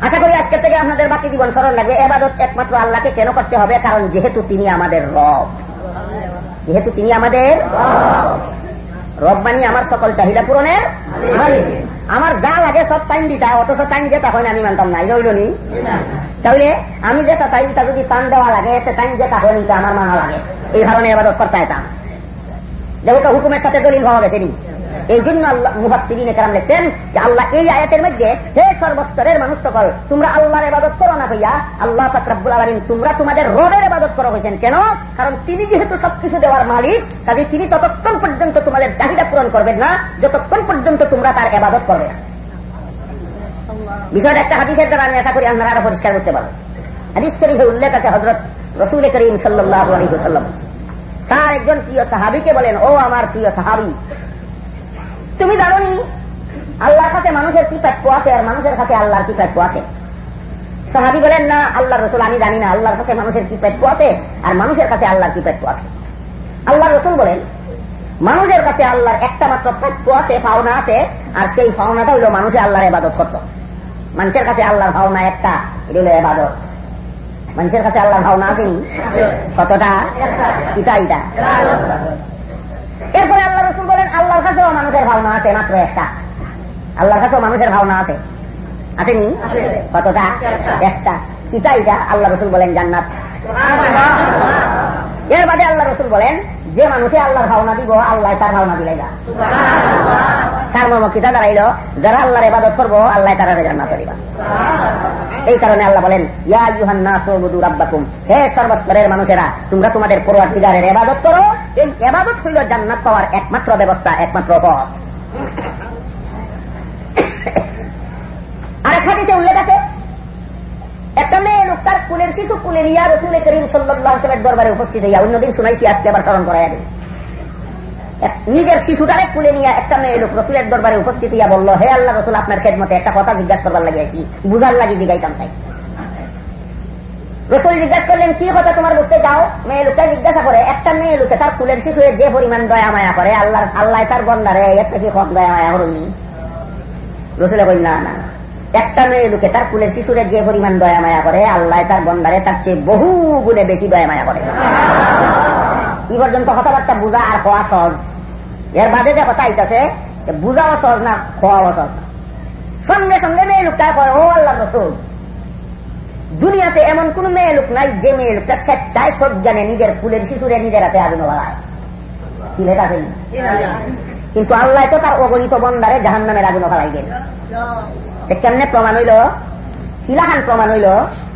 আশা করি আজকে থেকে আপনাদের বাকি জীবন স্মরণ লাগবে। এবাদত একমাত্র আল্লাহকে কেন করতে হবে? কারণ যেহেতু তিনি আমাদের রব। যেহেতু তিনি আমাদের রব। মানি আমার সকল চাহিদা পূরণের আমার যা লাগে সব টাইম দিতা, অথচ টাইম যেটা হয় আমি মানতাম না। রইল নি? তাহলে আমি যেটা চাই, তা যদি টান দেওয়া লাগে, এতে টাইম যেটা হয় নি আমার মানা লাগে। এই কারণে এবাদত করতে যেতাম যেহেতু হুকুমের সাথে দলিল হওয়া গেছে এই জন্য আল্লাহ মুহাসিরিনে কারাম লিখতেন যে আল্লাহ এই আয়াতের মধ্যে, হে সর্বস্তরের মানুষ সকল, তোমরা আল্লাহর এবাদত করো না হইয়া আল্লাহ ফাকরাবুল আলমিন তোমরা তোমাদের রবের এবাদত করো হয়েছেন। কেন? কারণ তিনি যেহেতু সবকিছু দেওয়ার মালিক কাজে তিনি ততক্ষণ পর্যন্ত তোমাদের চাহিদা পূরণ করবেন না, যতক্ষণ পর্যন্ত তোমরা তার এবাদত করবে না। বিষয়টা একটা হাদিসের দ্বারা আমি আশা করি আপনারা আরও পরিষ্কার করতে পারব হাদিস শরীফে উল্লেখ আছে হজরত রসুল করিম সাল্লাহ আলী সাল্লাম তার একজন প্রিয় সাহাবিকে বলেন, ও আমার প্রিয় সাহাবি তুমি জানো নি আল্লাহর কাছে মানুষের কি প্রাপ্য আছে আর মানুষের কাছে আল্লাহর কি প্রাপ্য আছে? সাহাবি বলেন না আল্লাহ রসুল আমি জানি না। আল্লাহর কাছে মানুষের কি প্রাপ্য আছে আর মানুষের কাছে আল্লাহর কি প্রাপ্য আছে? আল্লাহ রসুল বলেন মানুষের কাছে আল্লাহর একটা মাত্র প্রাপ্য আছে পাওনা আছে আর সেই পাওনাটা হইল মানুষে আল্লাহর এবাদত করত। মানুষের কাছে আল্লাহর ভাওনা একটা এটা হইল এবাদত মানুষের কাছে আল্লাহর ভাওনা আসেনি? কতটা? ইটা ইটা এরপরে আল্লাহ রসুল বলেন, আল্লাহর কাছেও মানুষের ভাবনা আছে, মাত্র একটা। আল্লাহর কাছেও মানুষের ভাবনা আছে। আসেনি? কতটা? একটা। কিতা এটা আল্লাহ রসুল বলেন জান্নাত। এর বাদে আল্লাহ রসুল বলেন যে মানুষে আল্লাহর ভাবনা দিব আল্লাহ তার ভাবনা দিলাই না তার মর্ম কিতা দাঁড়াইল যারা আল্লাহর এবাদত করব আল্লাহ তারা জান্নাত দিবা। এই কারণে আল্লাহ বলেন ইয়া ইউহান্না সৌবুদু রাব্বাকুম হে সর্বস্তরের মানুষেরা তোমরা তোমাদের পড়ুয়ার দিগারের এবাদত করো এই এবাদত হইল জান্নাত পাওয়ার একমাত্র ব্যবস্থা একমাত্র পথ। আর হাদিসে উল্লেখ আছে একটা মেয়ে লোক তার কুলের শিশু, কুলের ইয়া রসুল করিম সাল্লামের দরবারে উপস্থিত হইয়া অন্যদিন শুনাইছি, আজকে আবার স্মরণ করাই নিজের শিশুটারে কুলে নিয়ে একটা মেয়ে লোক রসুলের দরবারে উপস্থিত হইয়া বলল, হে আল্লাহ রসুল, আপনার খেদমতে একটা কথা জিজ্ঞাসা করবার লাগিয়েছি বুঝার লাগি জিগাইতাম চাই রসুল জিজ্ঞাসা করলেন, কি কথা তোমার বুঝতে যাও মেয়ে লোকটা জিজ্ঞাসা করে, একটা মেয়ে লোকে তার ফুলের শিশু যে পরিমাণ দয়া মায়া করে আল্লাহ আল্লাহ তার বন্দারে, এর থেকে কম দয়া মায়া করুনি? রসুলে কই না না। একটা মেয়ে লোকে তার ফুলের শিশুরে যে পরিমাণ দয়া মায়া করে, আল্লাহ তার বন্দারে তার চেয়ে বহু গুণে বেশি দয়া মায়া করে। এই পর্যন্ত কথাবার্তা বুঝা আর হওয়া সহজ। এর বাদে যে কথা আইতাছে বুঝাও সহজ না খোয়াও সহজ না। সঙ্গে সঙ্গে মেয়ে লোকটা কয়, ও আল্লাহ রসুল, দুনিয়াতে এমন কোন মেয়ে লোক নাই যে মেয়ে লোকটা স্বেচ্ছায় সব জানে, নিজের ফুলের শিশুরে নিজের হাতে আগুন বাড়ায়। কি কিন্তু আল্লাহ তো তার অগণিত বন্দারে জাহান নামের আগুন ফালাইবেন কেমনে প্রমাণ হইল কিলাহান প্রমাণ হইল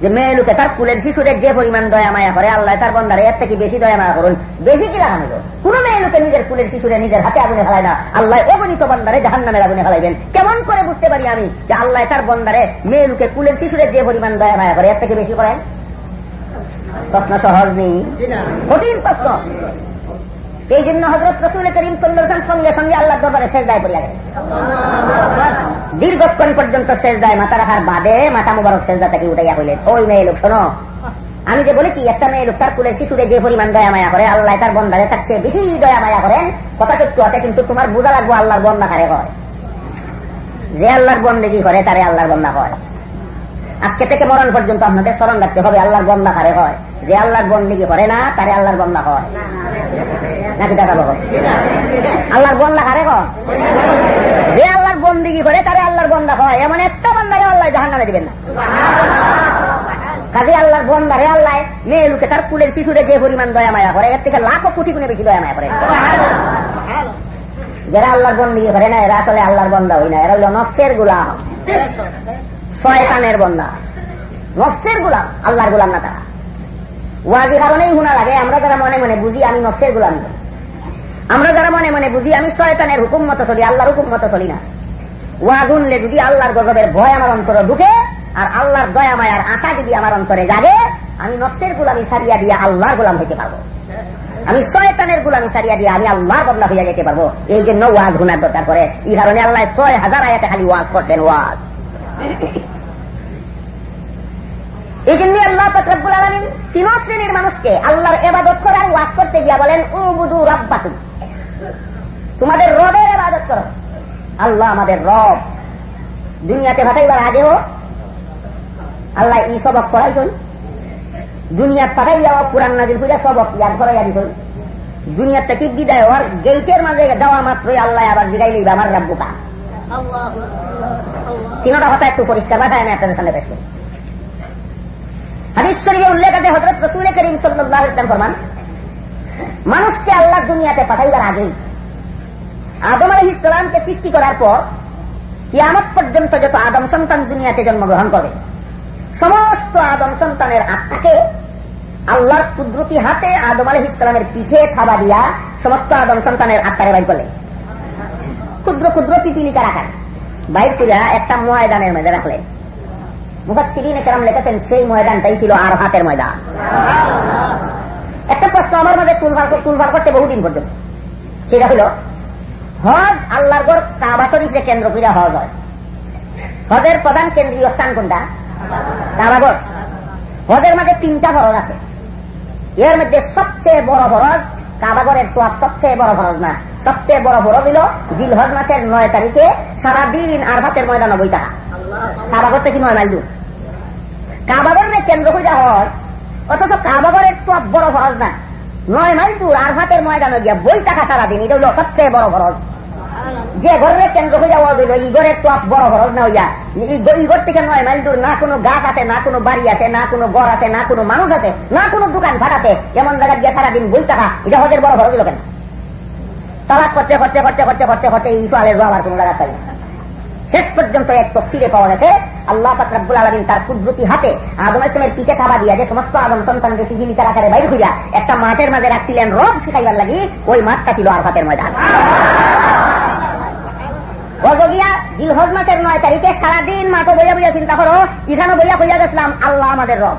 যে মেয়ে লোকে তার ফুলের শিশুদের যে পরিমাণ দয়া মায়া করে আল্লাহ তার বন্দারে এর থেকে বেশি দয়া মায়া করুন। বেশি কিলাহান হইল? কোন মেয়ে লোকে নিজের ফুলের শিশুরে নিজের হাতে আগুনে ফেলায় না। আল্লাহ অগণিত বন্দারে জাহান নামের আগুনে ফেলাইবেন। কেমন করে বুঝতে পারি আমি যে আল্লাহ তার বন্দারে মেয়ে লোকে ফুলের শিশুদের যে পরিমাণ দয়া মায়া করে এর থেকে বেশি করেন? প্রশ্ন সহজ নেই। কঠিন প্রশ্ন। এই জন্য হজরত রসুল করিম চল্লাম সঙ্গে সঙ্গে আল্লাহ দরবারে শেষ দায় পড়িয়া গেছে দীর্ঘক্ষণ পর্যন্ত শেষ দায় মাথা রাখার বাদে মাথা মুবারক শেষদা থেকে উঠাইয়া হইলেন ওই মেয়ে লোক, শোনো, আমি যে বলেছি, একটা মেয়ে লোক তার কুলের শিশুরে যে পরিমাণ দয়া মায়া করে, আল্লাহ তার বন্ধারে তার চেয়ে বেশি দয়া মায়া করেন কথা একটু আছে, কিন্তু তোমার বোঝা লাগবো আল্লাহর বন্দা কারে হয়। যে আল্লাহর বন্দেগি করে, তারে আল্লাহর বন্ধা হয়। আজকে থেকে মরণ পর্যন্ত আপনাদের স্মরণ রাখতে হবে, আল্লাহর বন্দা কারে হয়? যে আল্লাহর বন্দিগি করে না, তারে আল্লাহর বন্দা হয়। নাকি দেখা পাবো আল্লাহর বন্দা কারে হয়? যে আল্লাহর বন্দিগি করে, তারে আল্লাহর বন্দা হয়। এমন একটা বন্দারে আল্লাহ জাহান নামে দিবেন না। কাজে আল্লাহর বন্দারে আল্লাহ মেয়ে লোকে তার কুলের শিশুরে যে পরিমাণ দয়া মায়া করে, এর থেকে লাখো কোটি গুণে বেশি দয়া মায়া করে। যারা আল্লাহর বন্দিগি করে না, এরা আসলে আল্লাহর বন্দা হই না, এরা হইল নষ্টের গুলাম। শয়তানের বন্দা। নষ্টের গুলাম, আল্লাহর গুলাম না তারা। ওয়াজি কারণেই গুণা লাগে, আমরা যারা মনে মনে বুঝি আমি নষ্টের গুলাম আমরা যারা মনে মনে বুঝি আমি শয়তানের হুকুম মতো চলি, আল্লাহর হুকুম মতো চলি না। ওয়াজ উনলে যদি আল্লাহর গজবের ভয় আমার অন্তরে ঢুকে, আর আল্লাহর দয়া মায়ার আশা যদি আমার অন্তরে জাগে, আমি নষ্টের গুলামি সারিয়া দিয়ে আল্লাহর গোলাম হইতে পারব। আমি শয়তানের গুলামি সারিয়া দিয়ে আমি আল্লাহর বদলা হইয়া যেতে পারব। এই জন্য ওয়াজ গুনার দরকার করে এই কারণে আল্লাহ ছয় হাজার আয়াতে খালি ওয়াজ করতেন, ওয়াজ। এই জন্য আল্লাহ ফকরাবুল আলমিন তিন শ্রেণির মানুষকে আল্লাহর এবাদত করার ওয়াজ করতে গিয়া বলেন, উবুদু রব্বাতুম তোমাদের রবের এবাদত করো। আল্লাহ আমাদের রব। দুনিয়াতে ভাটাইবার আগেও আল্লাহ ই সবক করাইছেন দুনিয়ার পাঠাইয়া পুরান নাজির করে সবক ইয়াদ করাইয়া দিছেন। দুনিয়ার থেকে বিদায় হওয়ার গেইটের মাঝে দেওয়া মাত্রই আল্লাহ আবার বিদায় লইবা আমার রাব্বুকা। তিনটা কথা একটু পরিষ্কার ভাষায় আমি আপনাদের সামনে পেশ করি। হাদিস শরীফে উল্লেখ আছে হজরত রসুল করিম সাল্লাহ ইসলাম ফরমান, মানুষকে আল্লাহ দুনিয়াতে পাঠাইবার আগেই আদম আলহ ইসলামকে সৃষ্টি করার পর কিয়ামত পর্যন্ত যত আদম সন্তান দুনিয়াতে জন্মগ্রহণ করে, সমস্ত আদম সন্তানের আত্মাকে আল্লাহর কুদরতি হাতে আদম আলহ ইসলামের পিঠে থাবা দিয়া সমস্ত আদম সন্তানের আত্মারে বাইর করলেন। ক্ষুদ্র ক্ষুদ্র পিপিলিকার আকার বাইর করিয়া একটা ময়দানের মধ্যে রাখলেন মুখাচ্ছিরিনে কেরাম লিখেছেন সেই ময়দানটাই ছিল আর হাতের ময়দান একটা প্রশ্ন আমার মাঝে তুলভার তুলভার করছে বহুদিন পর্যন্ত সেটা হল হজ আল্লাহর গড় কাবা শরীফে কেন্দ্র করে হজ হয় হজের প্রধান কেন্দ্রীয় স্থান কোনটা কাবাগড় হজের মাঝে তিনটা ফরজ আছে এর মধ্যে সবচেয়ে বড় ফরজ কাবাগরের তো সবচেয়ে বড় ফরজ না। সবচেয়ে বড় ফরজ হল জিলহজ মাসের নয় তারিখে সারাদিন আর ভাতের ময়দান নব্বই টাকা। কাবাগর থেকে নয় মাইল দূর। কাবাগরের কেন্দ্র করে হয়, অথচ কাবাগরের তো বড় ফরজ না। নয় মাইল দূর আর ভাতের ময়দানে গিয়া বই টাকা সারাদিন, এটা হল সবচেয়ে বড় ফরজ। যে ঘরের কেন্দ্র হয়ে যাওয়া দিল এই ঘরের তো বড় ঘর, না হইয়া এই ঘর থেকে নয় মাইল দূর, না কোনো গাছ আছে, না কোনো বাড়ি আছে, না কোনো ঘর আছে, না কোনো মানুষ আছে, না কোনো দোকান ভাট আছে, এমন জায়গা গিয়ে সারাদিন বই টাকা এটা হজের বড় ঘর দিল কেন? তালাশ করতে করতে করতে করতে করতে করতে এই সোয়ালের আবার কোন জায়গা পাই শেষ পর্যন্ত এক তফসিরে পাওয়া গেছে, আল্লাহ ফাকরাবুল আলমিন তার কুদরতি হাতে আদম ইসলামের পিঠে খাবা দিয়া যে সমস্ত আদম সন্তানকে সিজিলিকার আকারে বাইর হইয়া একটা মাঠের মাঝে রাখছিলেন, রব শিখাইবার লাগি, ওই মাঠটা ছিল আর হাতের ময়দান। গজগিয়া জিলহজ মাসের নয় তারিখে সারাদিন মাঠো বইয়া বইয়া চিন্তা করো এখানে বইয়া বইয়া গেছিলাম, আল্লাহ আমাদের রব।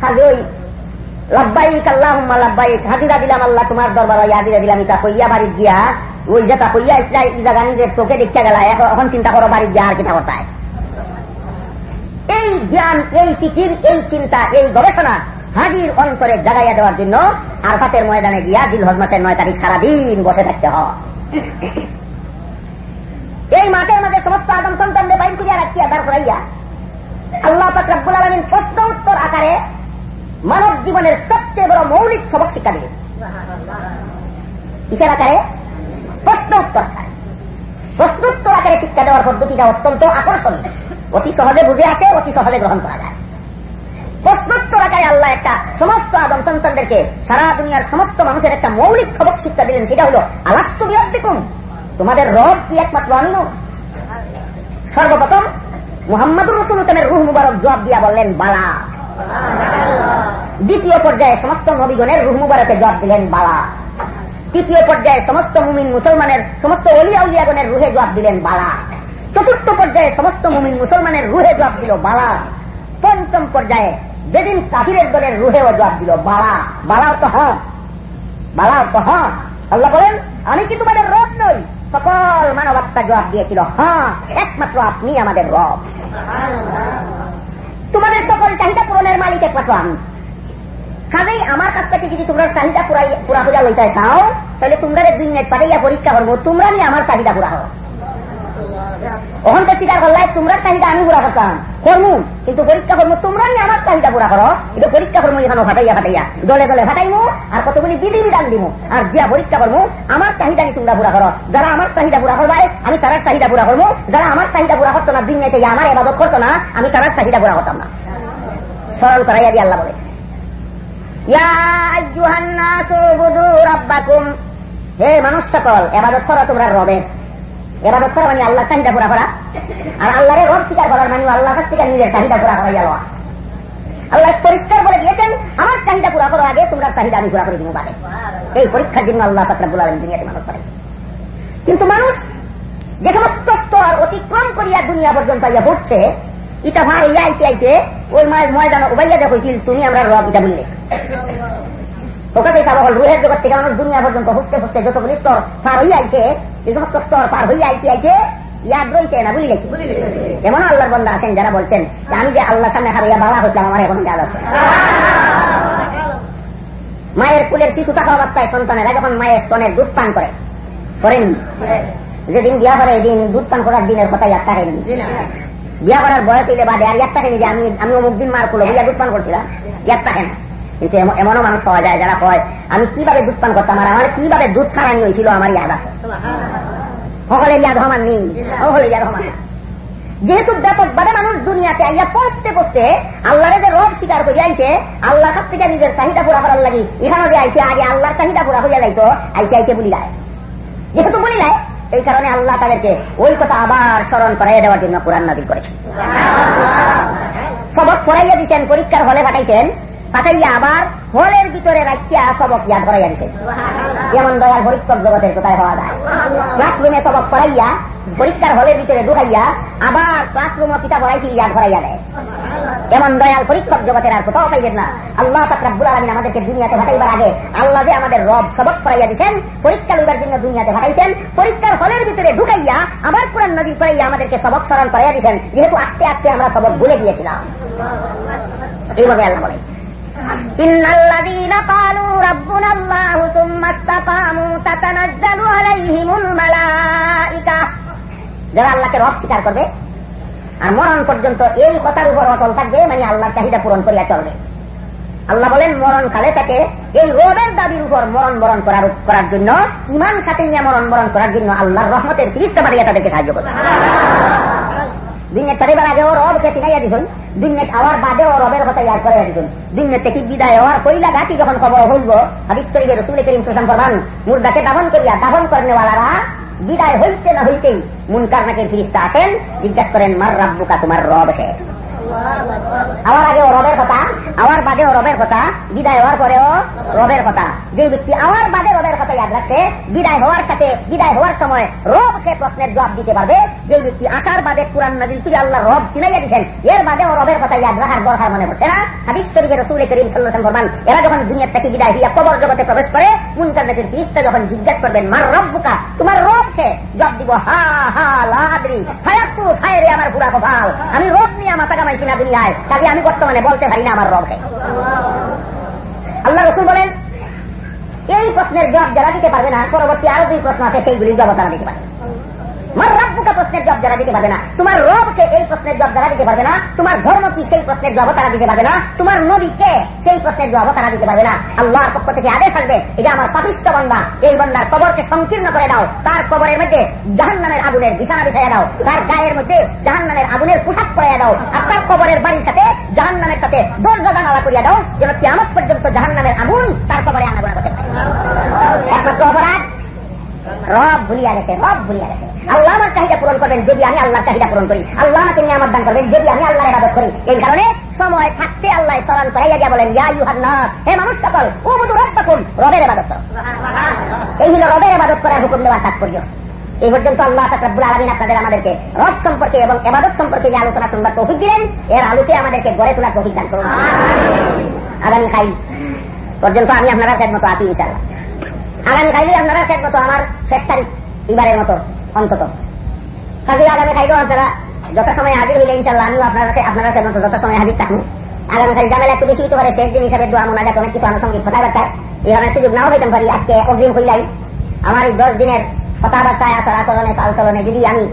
খালি ওই লাভবাইক আল্লাহ লাভবাইক হাজিরা দিলাম আল্লাহ তোমার দরবার হাজিরা দিলাম ইটা কইয়া বাড়ির গিয়া, ওই যেটা কইয়া ইটা গানিদের চোখে দেখা গেল এখন চিন্তা করো বাড়ির গিয়া আর কিনা করতায় এই জ্ঞান, এই ফিকির, এই চিন্তা, এই গবেষণা হাজির অন্তরে জাগাইয়া দেওয়ার জন্য আরফাতের ময়দানে গিয়া জিলহজ মাসের নয় তারিখ সারাদিন বসে থাকতে হয়। এই মাঠের মাঝে সমস্ত আদম সন্তানদের বাইর করিয়া রাখিয়া, দাঁড় করাইয়া আল্লাহ পাকরাবুল আলমিন প্রশ্ন উত্তর আকারে মানব জীবনের সবচেয়ে বড় মৌলিক সবক শিক্ষা দিলেন। কিসের আকারে? প্রশ্ন উত্তর আকারে। প্রশ্ন উত্তর আকারে শিক্ষা দেওয়ার পদ্ধতিটা অত্যন্ত আকর্ষণীয়। অতি সহজে বুঝে আসে, অতি সহজে গ্রহণ করা যায়। প্রশ্নোত্তর একটা সমস্ত আদম সন্তানদেরকে সারা দুনিয়ার সমস্ত মানুষের একটা মৌলিক সবক শিক্ষা দিলেন, সেটা হল আলাস্তু বিরক্তিকুম তোমাদের রব কি একমাত্র আমি সর্বপ্রথম মোহাম্মদুর রসুল হোসেনের রুহ মুবারক জবাব দিয়া বললেন, বালা। দ্বিতীয় পর্যায়ে সমস্ত নবীগণের রুহ মুবারকে জবাব দিলেন, বালা। তৃতীয় পর্যায়ে সমস্ত মুমিন মুসলমানের, সমস্ত অলিয়া উলিয়াগণের রুহে জবাব দিলেন, বালা। চতুর্থ পর্যায়ে সমস্ত মুমিন মুসলমানের রুহে জবাব দিল, বালা। পঞ্চম পর্যায়ে যেদিন কাহিরের দলের রুহেও জবাব দিল বালা বালাও তো হ্যাঁ বালাও তো হ্যাঁ আল্লাহ বলেন, আমি কি তোমাদের রব নই? সকল মানবাত্মা জবাব দিয়েছিল হ্যাঁ একমাত্র আপনি আমাদের রব। তোমাদের সকল চাহিদা পূরণের মালিক একমাত্র আমি। কাজেই আমার কাছ থেকে যদি তোমরা চাহিদা পুরা পুরা লইতে চাও, তাহলে তোমরা দুনিয়ায় পাঠাইয়া পরীক্ষা করব, তোমরা নিয়ে আমার চাহিদা পুরা হো ওখান তো স্বীকার করলাই তোমরা চাহিদা আমি পুরা করতাম। করমু, কিন্তু পরীক্ষা করব তোমরা আমার চাহিদা পুরা করো। এটা পরীক্ষা করব এখানে ফাটাইয়া ফাটাইয়া, দলে দলে ফাটাইমু, আর কতগুলি বিধি বিধান দিব আর যা পরীক্ষা করব আমার চাহিদা কি তোমরা পুরা করো। যারা আমার চাহিদা পুরা করবে আমি তার চাহিদা পুরা করব যারা আমার চাহিদা পুরা করতো না, দিন দুনিয়াতে আমার এবাদত করতো না, আমি তার চাহিদা পুরা করতাম না। সরল করাইয়া দিয়ে আল্লাহ বলে হে মানুষ সকল, এবাদত করো তোমরা রবের। এবাদত করা মানে আল্লাহ চাহিদা পুরা করা। আর আল্লাহরে রব স্বীকার করার মানে আল্লাহ কাছ থেকে নিজের চাহিদা পুরা করা গেল আল্লাহ পরিষ্কার করে দিয়েছেন, আমার চাহিদা পুরা করো আগে তোমরা চাহিদা আমি পুরা করে দিব পারে এই পরীক্ষার জন্য আল্লাহ পাকরাবুল আলম দুনিয়াতে মানুষ করে কিন্তু মানুষ যে সমস্ত স্তর অতিক্রম করিয়া দুনিয়া পর্যন্ত ইয়া পড়ছে, ইটা ভার হইয়া আইতে আইতে ওই ময়দান উবাইয়া দেখছিল তুমি আমরা রব, ইটা বললে। ওখানে সাবহল রুহের জগৎ থেকে মানুষ দুনিয়া পর্যন্ত হুসতে হুসতে যতগুলি স্তর পার হইয়া আইছে স্তর পার হইয়া আইতে আইতে ইয়াদ রয়েছে না বুঝি গেছি এমন আল্লাহর বন্ধা আছেন যারা বলছেন আমি যে আল্লাহ সামনে হারাইয়া বাবা আমার এখন ইয়াদ আছে। মায়ের কুলের শিশু থাকা অবস্থায় সন্তানেরা যখন মায়ের স্তনের দুধ পান করে করেন যেদিন বিয়া করে এদিন দুধ পান করার দিনের কথা ইয়াদ থাকেনি বিয়া করার বয়স হইলে বাদে আর ইয়ার থাকে যে আমি আমি অমুক দিন মার করল বুঝা দুধ পান করছিলাম ইয়ার থাকে না। কিন্তু এমনও মানুষ পাওয়া যায় যারা কয় আমি কীভাবে দুধ পান করতাম আর আমার কীভাবে দুধ ছাড়ানি হয়েছিল আমার ইয়াদ আছে? সকলে ইয়াদ রহমান নেই সকলে ইয়াদ রহমান যেহেতু ব্যাপকভাবে মানুষ দুনিয়াতে আইয়া পৌঁছতে পৌঁছতে আল্লাহরে যে রব স্বীকার করে আইছে আল্লাহ কাছ থেকে নিজের চাহিদা পুরা করার লাগি এখানে যে আইছে আগে আল্লাহর চাহিদা পুরা হইয়া যাইতো আইতে আইতে বলি যায় যেহেতু বলি যায় এই কারণে আল্লাহ তাদেরকে ওই কথা আবার স্মরণ করাইয়া দেওয়ার জন্য কোরআন নাজির করেছে সবক পড়াইয়া দিচ্ছেন পরীক্ষার হলে পাঠাইছেন পাঠাইয়া আবার হলের ভিতরে রাখিয়া সবক ইয়াদ করাইয়া দিচ্ছেন যেমন দয়াল পরীক্ষক জগতের কোথায় হওয়া যায়। ক্লাসরুমে সবক পড়াইয়া, পরীক্ষার হলের ভিতরে ঢুকাইয়া আবার ক্লাসরুম পিতা পড়াইছি ইয়াদ করাইয়া দেয়। এমন দয়াল পরীক্ষক জগতের আর কোথাও পাইবেন না। আল্লাহ তাকরাবুল আলমিন আমাদেরকে দুনিয়াতে পাঠাইবার আগে আল্লাহ যে আমাদের রব সবক পড়াইয়া দিচ্ছেন পরীক্ষা লইবার জন্য দুনিয়াতে পাঠাইছেন, পরীক্ষার হলের ভিতরে ঢুকাইয়া আবার কোরআন নদী পড়াইয়া আমাদেরকে সবক স্মরণ করাইয়া দিচ্ছেন যেহেতু আস্তে আস্তে আমরা সবক ভুলে গিয়েছিলাম। এইভাবে আল্লাহ বলে। إن الذين قالوا ربنا الله ثم استقاموا تتنزل عليهم الملائكة যারা আল্লাহকে রব স্বীকার করবে আর মরণ পর্যন্ত এই কথার উপর অটল থাকবে মানে আল্লাহর চাহিদা পূরণ করিয়া চলবে আল্লাহ বলেন মরণ কালে তাকে এই রবের দাবির উপর মরণ বরণ করার করার জন্য ইমান সাথে নিয়ে মরণ বরণ করার জন্য আল্লাহর রহমতের ফিরিস্তা বাড়িয়া তাদেরকে সাহায্য করবে দিনের দিনের আওয়ার বাদে ও রবের কথা দিনের থেকে বিদায় হওয়ার কইলা ঘাটি যখন খবর হইব, হাদিস শরীফের রসুল করিম সুসান প্রধান মুর্দাকে দাফন করিয়া দাফন করেনেওয়ালারা বিদায় হইতে না হইতেই মুনকার নাকি ফিরিস্তা আসেন, জিজ্ঞাসা করেন, মার রাব্বুকা, তোমার রব সে আমার আগে ও রবের কথা, আমার বাদে ও রবের কথা, বিদায় হওয়ার পরেও রবের কথা। যে ব্যক্তি আমার বাদে রবের কথা ইয়াদ রাখছে, বিদায় হওয়ার সাথে, বিদায় হওয়ার সময় রব সে প্রশ্নের জবাব দিতে পারবে। যে ব্যক্তি আসার বাদে কোরআন নদীর তুই আল্লাহ রব চিনাইয়া দিচ্ছেন এর বাদে ও রবের কথা ইয়াদ রাখার দরকার মনে করছে না। হাদিস শরীফের রসুল করিম সাল্লাম ফরমান এরা যখন দুনিয়ার থেকে বিদায় হইয়া কবর জগতে প্রবেশ করে, মুনকার নদীর ফিরিস্তা যখন জিজ্ঞাসা করবেন, মার রব বুকা তোমার রব সে জব দিব, হা হা, লাদ্রি হায়াসু হায় আমার বুড়া কপাল আমি রব নিয়ে মাথা কামাইছি না দুনিয়ায় কাজে আমি বর্তমানে বলতে পারি না আমার রবকে। আল্লাহ রসুল বলেন, এই প্রশ্নের জবাব যারা দিতে পারবে না, পরবর্তী আরও দুই প্রশ্ন আছে সেইগুলির জবাব তারা দিতে পারবে তোমার রব্বুকা প্রশ্নের জবাব যারা দিতে পারবে না, তোমার রবকে এই প্রশ্নের জবাব যারা দিতে পারবে না, তোমার ধর্ম কি সেই প্রশ্নের জবাব তারা দিতে পারবে না, তোমার নবী কে সেই প্রশ্নের জবাব তারা দিতে পারবে না। আল্লাহর পক্ষ থেকে আদেশ আসবে এটা আমার পাপিষ্ট বন্দা, এই বন্দার কবরকে সংকীর্ণ করে দাও, তার কবরের মধ্যে জাহান নামের আগুনের বিছানা বিছাইয়া দাও, তার গায়ের মধ্যে জাহান নামের আগুনের পোশাক পরাইয়া দাও, আর তার কবরের বাড়ির সাথে জাহান নামের সাথে দরজা জানালা করিয়া দাও, যেন কেমন পর্যন্ত জাহান নামের আগুন তার কবরে আনাগোনা করতে পারে। একমাত্র অপরাধ রব ভুলিয়া গেছে রব ভুলিয়া গেছে আল্লাহ আমার চাহিদা পূরণ করবেন যদি আমি আল্লাহর চাহিদা পূরণ করি। আল্লাহ আমাকে নিয়ে আমার দান করবেন যদি আমি আল্লাহর ইবাদত করি। এই কারণে সময় থাকতে আল্লাহ স্মরণ করাইয়া গিয়া বলেন ইয়া ইউহান্নাস হে মানুষ সকল ও মধু রব্বাকুম রবের ইবাদত করো। এই হলো রবের ইবাদত করার হুকুম দেওয়ার তাৎপর্য। এই পর্যন্ত আল্লাহ তাকরাবুল আলমিন আপনাদের আমাদেরকে রব সম্পর্কে এবং এবাদত সম্পর্কে যে আলোচনা শুনবার তৌফিক দিলেন এর আলোতে আমাদেরকে গড়ে তোলার তৌফিক দান করুন। আগামী খাই পর্যন্ত আমি আপনারা মতো আছি ইনশাল্লাহ আগামী খাইলে আপনারা মতো, আমার শেষ তারিখ এবারের মতো, অন্তত। কাজে আগামী খাইলেও আপনারা। যত সময় হাজির হইলে ইনশাল্লাহ আমিও আপনার আপনারা শেষ মতো যত সময় হাজির থাকুন। আগামী খালি জামেলা একটু বেশি হইতে পারে, শেষ দিন হিসাবে দোয়া মোনাজাত অনেক কিছু আনুষঙ্গিক কথাবার্তা। এভাবে সুযোগ নাও হইতাম পারি, আজকে অগ্রিম হইলাই। আমার এই দশ দিনের কথাবার্তায় আচার আচরণে চাল চলনে যদি আমি